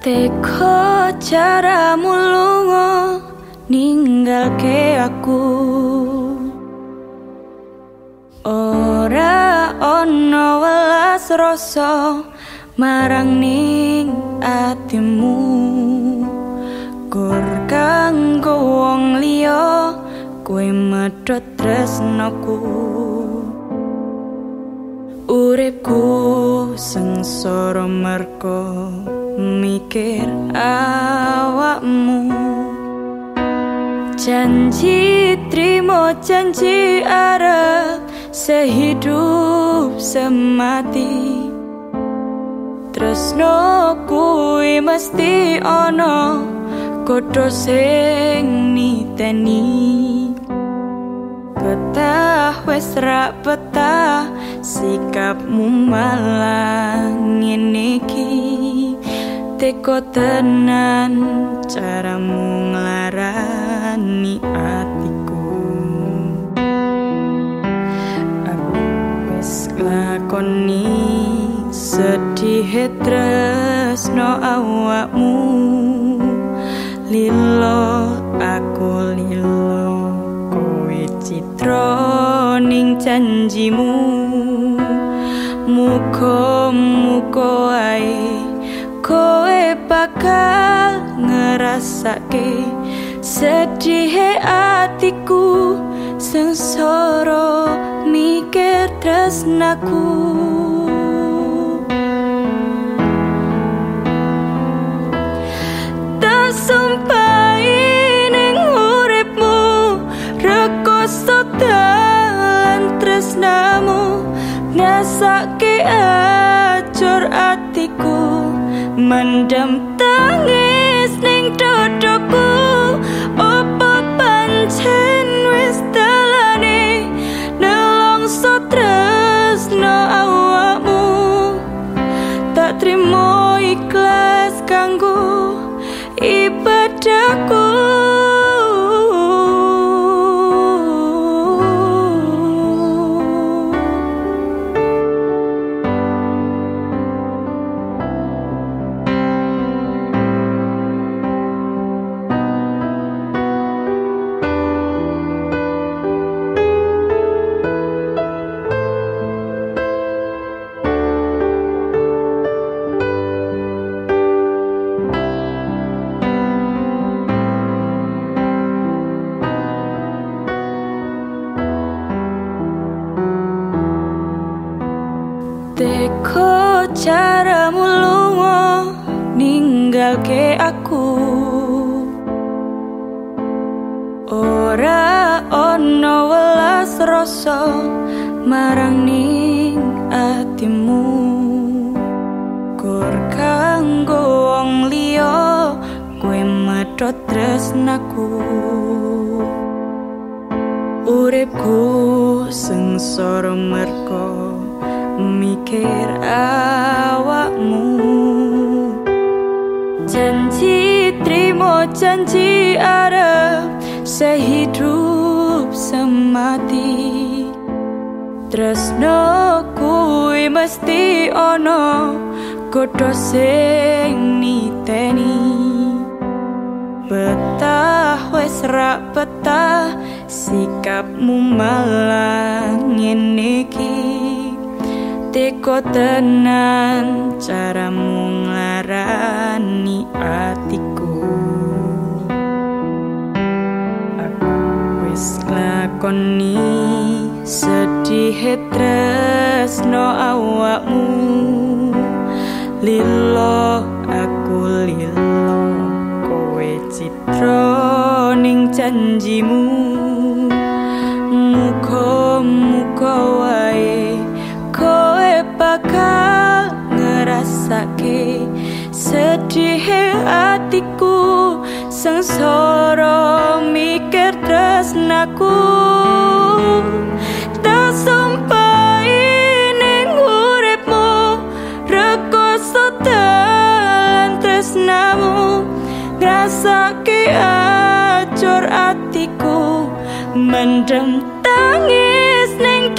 Teko caramu lungo ninggal ke aku. Ora ono welas rasa marang ning atimu. Gur kanggo wong liya kowe medhot tresnaku Uripku sengsara merko mikir awakmu. Janji trimo janji arep sehidup semati. Tresno kuwi mesti ono kodho sing niteni. Betah wes rak betah sikapmu malah ngene teko tenan caramu nglarani atiku aku wis lakoni sedih tresno awakmu. Lilo aku lilo kowe citra ning janjimu. Muko muko ae bakal ngerasake sedih atiku sengsara mikir tresnaku. Ngasake acur atiku mendem tangis ning dodoku opo pancen wis dalane? Nelong sotres no awakmu. Tak trimo ikhlas kanggo ibadahku Teko caramu lungo ninggal aku? Ora ono welas rasa marang ning atimu. Gur kanggo wong liya kowe medhot tresnaku. Uripku sengsara merko mikir awakmu. Janji trimo janji arep sehidup semati. Tresno kuwi mesti ono kodho sing niteni. Betah wes rak betah sikapmu malah ngene teko tenan caramu nglarani atiku. Aku wis lakoni sedih tresno awakmu. Lilo aku lilo kowe citra ning janjimu. Muko muko wae bakal ngerasake. Sedih atiku sengsara mikir tresnaku. Tak sumpah ning uripmu rekoso dalan tresnamu. Ngrasake acur atiku mendem tangis ning